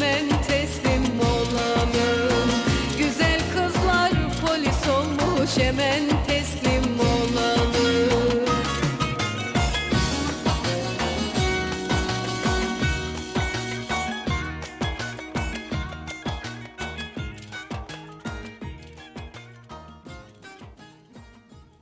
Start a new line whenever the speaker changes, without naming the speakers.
hemen teslim olalım. Güzel kızlar polis olmuş hemen